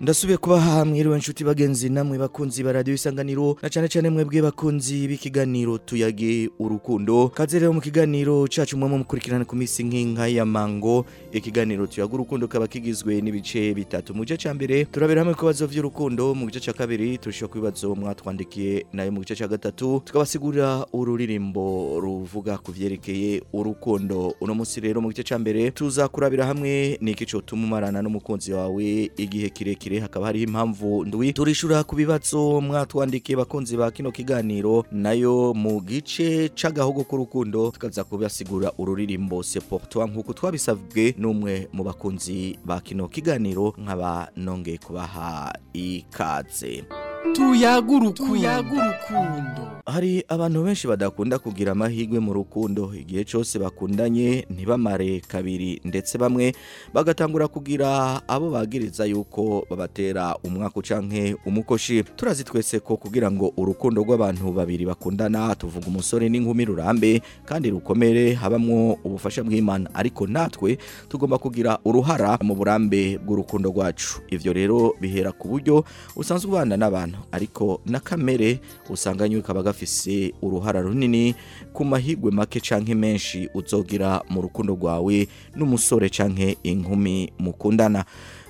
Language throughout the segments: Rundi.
ndasubiye kuba hamwiriwe inshuti bagenzi namwe bakunzi ba radio isanganiro na cyane cyane mwebwe bakunzi b'ikiganiro tuyage urukundo kaze rero mu kiganiro cacu mwe mukurikirana ku misi nk'inka ya mango ikiganiro tuyage urukundo kaba kigizwe n'ibice bitatu mu gice cyambere turabera hamwe ku bibazo by'urukundo mu gice cya kabiri turusha ku bibazo mwatwandikiye nayo mu gice cya gatatu tukabasigura ururirimbo ruvuga ku vyerekeye urukundo uno munsi rero mu gice cya mbere tuzakurabira hamwe niki cyo tumumarana n'umukunzi wawe igihe kirekire mbere hakaba hariho impamvu ndwi turishura ku bibazo mwatwandikiye bakunzi ba kino kiganiro nayo mu gice c'agahogo k'urukundo tukaza kubasigura ururirimbo Sepportois nkuko twabisabwe n'umwe mu bakunzi ba kino kiganiro nkaba nongeye kubaha ikaze urukundo hari abantu benshi badakunda kugira amahirwe mu rukundo igihe cyose bakundanye ntibamare kabiri ndetse bamwe bagatangura kugira abo bagiriza yuko babatera umwaka ucanke umukoshi turazi twese ko kugira ngo urukundo rw'abantu babiri bakundana tuvuga umusore n'inkumi rurambe kandi rukomere habamwo ubufasha bw'imana ariko natwe tugomba kugira uruhara mu burambe bw'urukundo rwacu ibyo rero bihera ku buryo usanzwe ubana n'abantu abantu ariko na kamere usanganywe kaba gafise uruhara runini ku mahigwe make canke menshi uzogira mu rukundo rwawe n'umusore canke inkumi mukundana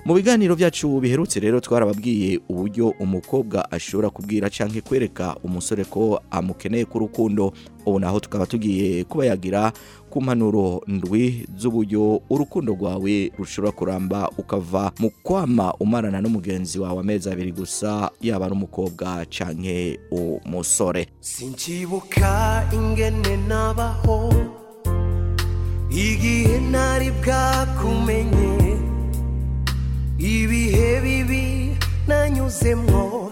mu biganiro byacu biherutse rero twarababwiye uburyo umukobwa ashobora kubwira cyangwa kwereka umusore ko amukeneye ku rukundo ubu naho tukaba tugiye kuba yagira ku mpanuro ndwi z'uburyo urukundo rwawe rushobora kuramba ukava mu kwama umarana n'umugenzi wawe amezi abiri gusa yaba ari umukobwa cyangwa umusore sinjibuka ingene nabaho igihe ntari bwakumenye ibihe bibi nanyuzemo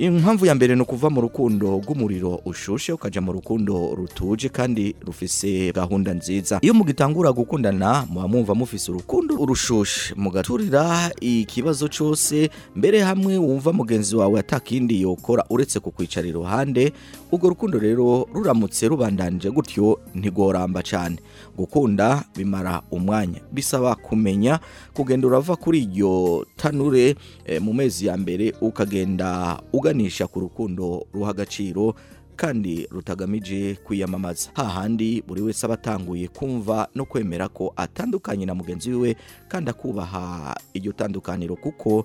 impamvu ya mbere ni ukuva mu rukundo rw'umuriro ushushe ukajya mu rukundo rutuje kandi rufise gahunda nziza iyo mugitangura gukundana muba mwumva mufise urukundo urushushe mugaturira ikibazo cyose mbere hamwe wumva mugenzi wawe atakindi yokora uretse kukwicara iruhande urwo rukundo rero ruramutse rubandanje gutyo ntigoramba cyane gukunda bimara umwanya bisaba kumenya kugenda urava kuri iryo tanure eh, mu mezi ya mbere ukagenda uganisha ku rukundo ruha agaciro kandi rutagamije kwiyamamaza hahandi buri wese aba atanguye kumva no kwemera ko atandukanye na mugenzi we kandi akubaha iryo tandukaniro kuko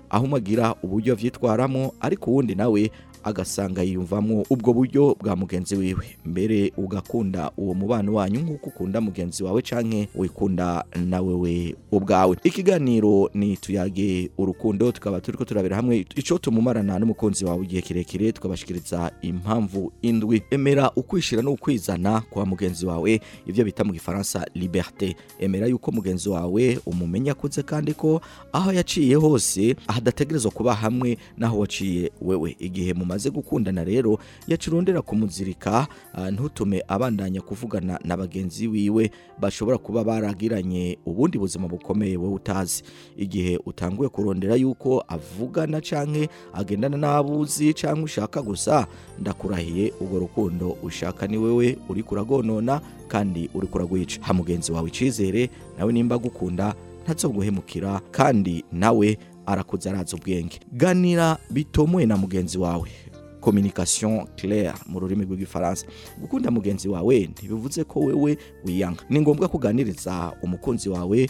aho umugira uburyo abyitwaramo ariko uwundi nawe agasanga yiyumvamo ubwo buryo bwa mugenzi wiwe mbere ugakunda uwo mubano wanyu nk'uko ukunda mugenzi wawe canke wikunda na wewe ubwawe ikiganiro ni tuyage urukundo tukaba turiko turabera hamwe icyo tumumarana n'umukunzi wawe igihe kirekire tukabashikiriza impamvu indwi emera ukwishira no ukwizana kwa mugenzi wawe ibyo bita mu gifaransa liberté emera yuko mugenzi wawe umumenya akunze kandi ko aho yaciye hose ahadategerezwa kuba hamwe naho waciye wewe igihe mu bamaze gukundana rero yacurondera kumuzirika ah, ntutume abandanya kuvugana na bagenzi wiwe bashobora kuba baragiranye ubundi buzima bukomeye wowe utazi igihe utanguye kurondera yuko avugana canke agendana n'abuzi cyangwa ushaka gusa ndakurahiye urwo rukundo ushaka ni wewe uri kuragonona kandi uri kuragwica ha mugenzi wawe icyizere nawe nimba gukunda guhemukira kandi nawe arakuze araza ubwenge ganira bitomoye na mugenzi wawe communication claire mu rurimi rw'igifaransa gukunda mugenzi wawe ntibivuze ko wewe wiyanga ni ngombwa kuganiriza umukunzi wawe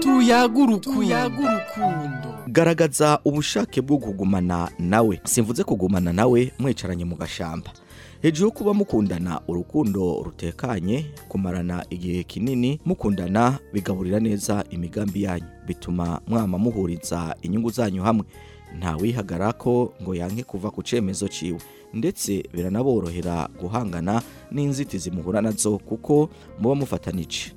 tuyaga garagaza ubushake bwo kugumana nawe simvuze kugumana nawe mwicaranye mu gashamba hejuru yo kuba mukundana urukundo rutekanye kumarana igihe kinini mukundana bigaburira neza imigambi yanyu bituma mwama muhuriza inyungu zanyu hamwe ntawihagara ko ngo yanke kuva ku cyemezo cyiwe ndetse biranaborohera guhangana n'inzitizi muhura nazo kuko muba mufatanije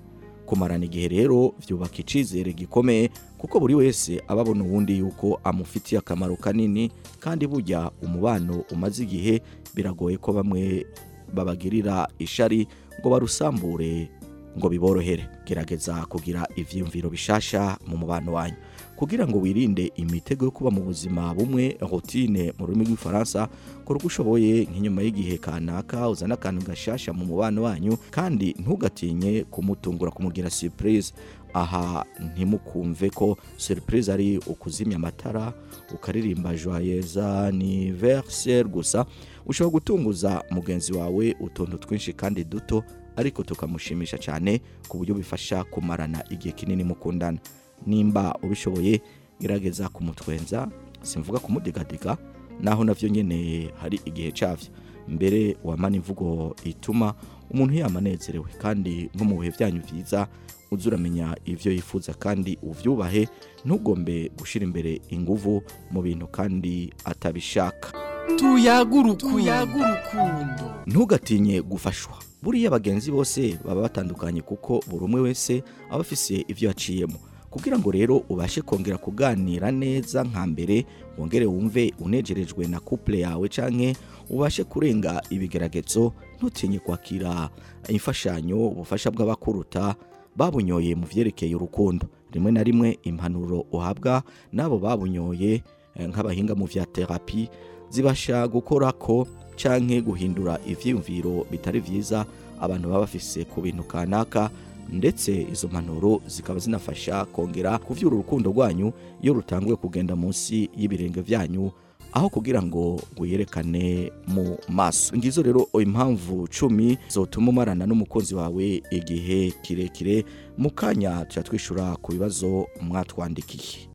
kumarana igihe rero byubaka icyizere gikomeye kuko buri wese aba abona uwundi yuko amufitiye akamaro kanini kandi bujya umubano umaze igihe biragoye ko bamwe babagirira ishari ngo barusambure ngo biborohere gerageza kugira ibyiyumviro bishasha mu mubano wanyu kugira ngo wirinde imitego yo kuba mu buzima bumwe rutine mu rurimi rw'ifaransa kora uko ushoboye nk'inyuma y'igihe kanaka uzana akantu gashasha mu mubano wanyu kandi ntugatinye kumutungura kumugira surprise aha ntimukumve ko surprise ari ukuzimya amatara ukaririmba joyeza ni verser gusa ushobora gutunguza mugenzi wawe utuntu twinshi kandi duto ariko tukamushimisha cyane ku buryo bifasha kumarana igihe kinini mukundana nimba ubishoboye gerageza kumutwenza simvuga kumudigadega naho navyo nyene hari igihe cavyo mbere wamana imvugo ituma umuntu yamanezerewe kandi nko mu bihe byanyu byiza uzuramenya ibyo yifuza kandi ubyubahe ntugombe gushira imbere inguvu mu bintu kandi atabishaka tuyagurukundo ntugatinye gufashwa buriya bagenzi bose baba batandukanye kuko buri umwe wese aba afise ivyo yaciyemo kugira ngo rero ubashe kongera kuganira neza nka mbere wongere wumve unegerejwe na couple yawe canke ubashe kurenga ibigeragezo ntutinye kwakira imfashanyo ubufasha bw'abakuruta babunyoye mu vyerekeye urukundo rimwe na rimwe impanuro uhabwa n'abo babunyoye eh, nk'abahinga mu vya terapi zibasha gukora ko canke guhindura ivyiyumviro bitari byiza abantu baba bafise ku bintu kanaka ndetse izo mpanuro zikaba zinafasha kongera kubyura urukundo rwanyu iyo rutanguye kugenda munsi y'ibirenge byanyu aho kugira ngo wiyerekane mu maso ngizo rero impamvu cumi zotuma umarana n'umukunzi wawe igihe kirekire mu kanya tuya twishura ku bibazo mwatwandikiye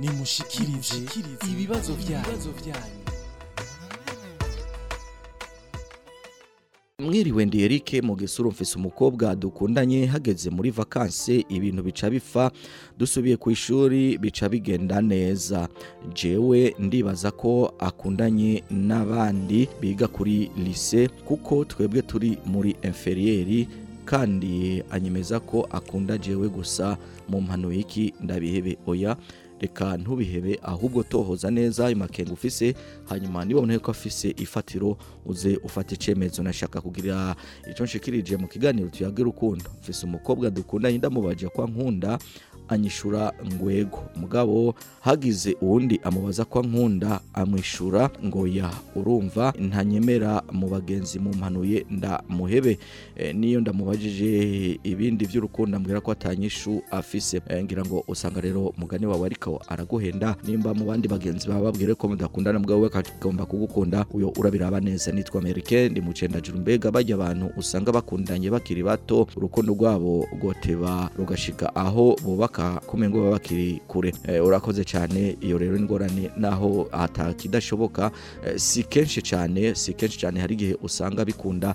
nimushikirije ibibazo byanyu mwiriwe ndi Eric mugesura mfise umukobwa dukundanye hageze muri vacances ibintu bica bifa dusubiye ku ishuri bica bigenda neza jewe ndibaza ko akundanye n'abandi biga kuri lycée kuko twebwe turi muri inferieri kandi anyemeza ko akunda jewe gusa mu mpano y'iki ndabihebe oya reka ntubihebe ahubwo tohoza neza ayo makenga ufise hanyuma niba ubona ko afise ifatiro uze ufata icyemezo nashaka kugira icyo nshikirije mu kiganiro tuyagira urukundo mfise umukobwa dukunda ndamubaje kwa nkunda anyishura ngwego mugabo hagize uwundi amubaza ko nkunda amwishura ngo ya urumva ntanyemera mu bagenzi mumpanuye ndamuhebe e, niyo ndamubajije ibindi by'urukundo ambwira ko atanyishu afise e, ngira ngo usanga rero mugani wawe ariko araguhenda nimba mu bandi bagenzi baba babwire ko mudakundana mugabo we akagomba kugukunda uyo urabiraba neza nitwa Amerike ndi mucendajuru mbega bajya abantu usanga bakundanye bakiri bato urukundo rwabo goteba rugashika aho bubaka kuboneka kumwe ngo baba bakiri kure eh, urakoze cyane iyo rero ingorane naho atakidashoboka eh, si kenshi cyane si kenshi cyane hari igihe usanga bikunda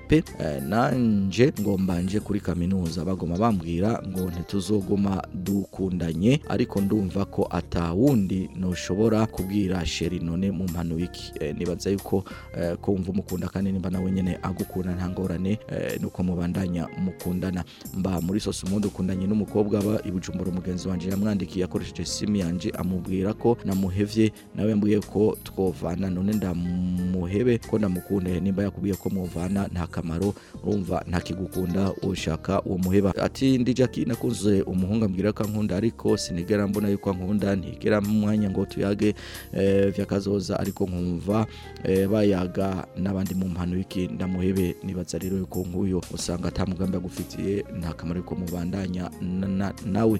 eh, nanje ngombanje kuri kaminuza bagoma bambwira ngo ntituzogoma dukundanye ariko ndumva ko atawundi noshobora kubwira sheri none mu mpano eh, nibaza yuko eh, kumva umukunda kandi nimba nawe nyene agukunda ngorane nuko mubandanya mukundana mba muri sose umundi ukundanye n'umukobwa aba ibujumbura umugenzi wanjye yamwandikiye akoresheje simu yanje amubwira ko na namuhevye nawe yambwiye ko twovana none ndamuhebe ko ndamukunde nimba yakubwiye ko mwovana nta kamaro urumva ntakigukunda ushaka uwo muheba ati ndi Jackie nakunze umuhungu ambwira ko ankunda ariko sinigera mbona yuko ankunda ntigera mwanya ngo tuyage e, vyakazoza ariko nkumva eh, bayaga nabandi mu mpano y'iki ndamuhebe nibaza rero yuko nkuyo usanga atamugambi agufitiye nta kamaro yuko mubandanya nawe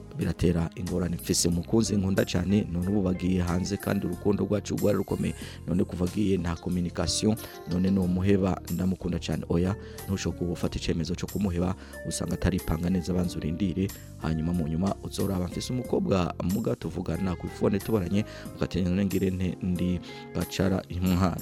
biratera ingorane mfise mukunzi nkunda cyane none ubu bagiye hanze kandi urukundo rwacu rwari rukomeye none kuva agiye nta communication none ni umuheba ndamukunda cyane oya ntushobora gufata icyemezo cyo kumuheba usanga ataripanga neza abanza urindire hanyuma mu nyuma uzoraba mfise umukobwa muga tuvugana ku ifone tubaranye ugatenya ngire nte gacara intwara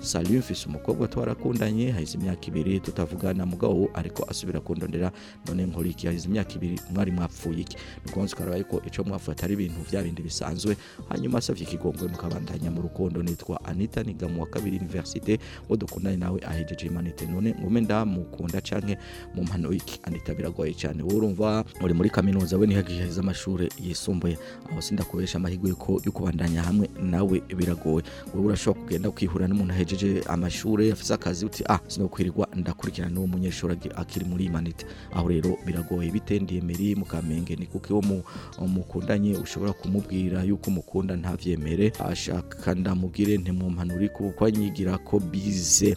salut mfise umukobwa twarakura twakundanye hahise imyaka ibiri tutavugana mugabo ubu ariko asubira kundondera none nkora iki imyaka ibiri mwari mwapfuye iki ni ukubanza ukareba yuko icyo mwapfuye atari ibintu bya bindi bisanzwe hanyuma asabye ikigongo mukabandanya mu rukundo nitwa anita niga mu wa kabiri universite uwo dukundanye nawe ahejeje imanite none ngume ndamukunda canke mu mpano iki anita biragoye cyane wowe urumva uri muri kaminuza we nihagihe z'amashuri yisumbuye aho sindakubesha amahirwe yo kubandanya hamwe nawe biragoye wowe urashobora kugenda ukihura n'umuntu ahejeje amashuri afise akazi ukazi uti ah sinokwirirwa ndakurikirana n'uwo munyeshuri akiri muri imanita aho rero biragoye bite ndiyemere mukamenge ni kuko uwo mukundanye ushobora kumubwira yuko umukunda ntabyemere ashaka ndamubwire ntimumpanure kuko anyigira ko bize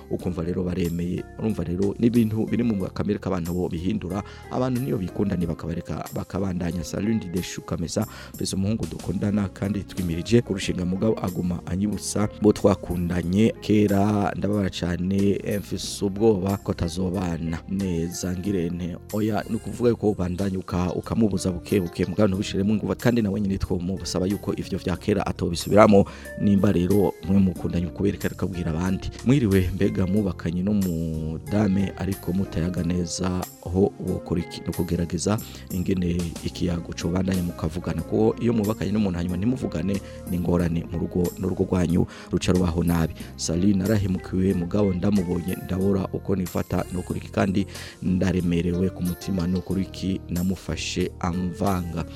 ukumva rero baremeye urumva rero n'ibintu biri mu kamere k'abantu bo bihindura abantu niyo bikundani bakabareka bakabandanya salundi de shukamesa mbese umuhungu dukundana kandi twimirije kurushinga mugabo aguma anyibutsa bo twakundanye kera ndababara cyane mfise ubwoba ko atazobana neza ngirente oya ni ukuvuga yuko ubandanya ukamubuza buke buke mugabo ntubishiremo ingufu kandi nawe nyine twomusaba yuko ivyo bya kera atobisubiramo nimba rero mwe mukundanye ukubereka rikabwira abandi mwiriwe mbega mubakanye no dame ariko mutayaga neza aho wokora iki no kugerageza ingene ikiyago cobandanye mukavugana kuko kuko iyo mubakanye n'umuntu hanyuma ntimuvugane ni mu rugo n'urugo rwanyu ruca rubaho nabi sali narahemukiwe mugabo ndamubonye ndabura uko nifata nukuri iki kandi ndaremerewe ku mutima nukuri iki namufashe amvanga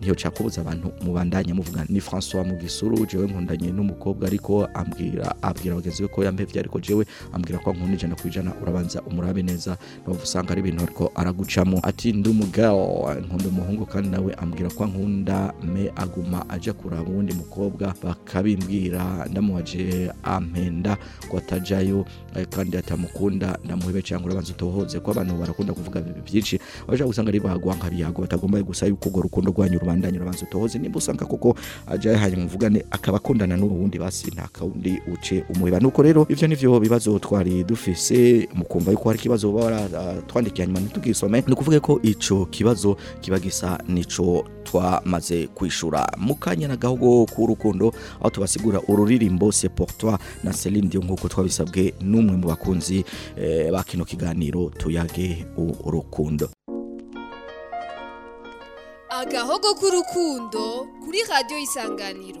niyo cakubuza abantu mubandanye muvuga ni François Mugisuru jewe nkundanye n'umukobwa ariko ambwira abwira bagenzi be ko yampevye ariko jewe ambwira ko nkunda ijana kwijana urabanza umurabe neza n'ubu usanga ari ibintu ariko aragucamo ati ndumugao nkunda umuhungu kandi nawe ambwira ko nkunda me aguma aja kuraba uwundi mukobwa bakabimbwira ndamuhaje ampenda ngo atajayo eh, kandi atamukunda ndamuhebe cyangwa urabanza utohoze ko abantu barakunda kuvuga byinshi bashaka gusanga ari bagwa nka biyago batagomba gusa yuko urwo rukundo rwanyu rubandanye urabanza utohoze nimba usanga koko ajayo hanyuma muvugane akaba akundana n'uwo basi nta kawundi uce umuheba nuko rero ibyo ni nivyo bibazo twari dufise mukumva yuko hari ikibazo baba baratwandikiye hanyuma ntitugisome ni ukuvuga ko icyo kibazo kiba gisa nico twamaze kwishura mukanya na gahogo k'urukundo aho tubasigura ururi indirimbo se portwa na Celine Dion nkuko twabisabwe n'umwe mu bakunzi eh, ba kino kiganiro tuyage urukundo agahogo k'urukundo kuri radio isanganiro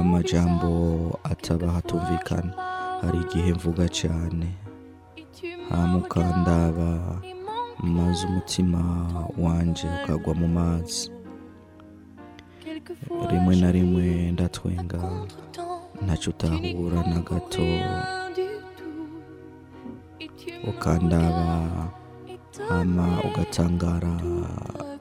amajambo ataba hatumvikana hari igihe mvuga cyane hamukandaba ah, maze umutima wanjye ukagwa mu mazi rimwe na rimwe ndatwenga ntacyo utahura na gato ukandaba hama ugatangara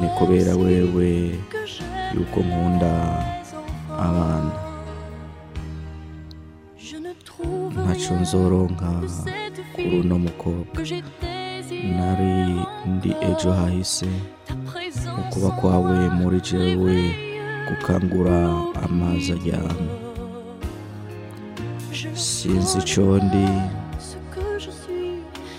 ni kubera wewe yuko nkunda abana ntacyo nzoronka kuri uno mukobwa nari ndi ejo hahise ukuba kwawe muri jewe gukangura amazi ajyana sinzi icyo ndi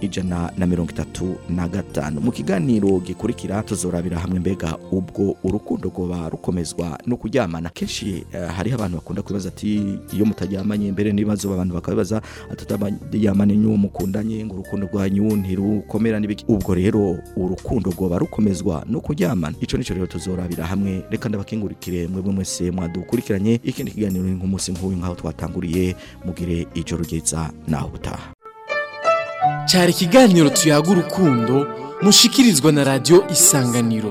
ijana na mirongo itatu na gatanu mu kiganiro gikurikira tuzorabira hamwe mbega ubwo urukundo rwoba rukomezwa no kuryamana kenshi eh, hariho abantu bakunda kwibaza ati iyo mutaryamanye mbere n'ibibazo abantu bakabibaza atataryamanye n'uwo mukundanye ngo urukundo rwanyu ntirukomera n'ibiki ubwo rero urukundo rwoba rukomezwa no kuryamana ico nico rero tuzorabira hamwe reka ndabakingurikire mwebwe mwese mwadukurikiranye ikindi kiganiro nk'umunsi nk'uyu nk'aho twatanguriye mugire ijoro ryiza naho butaha cyari ikiganiro tuyaga urukundo mushikirizwa na radio isanganiro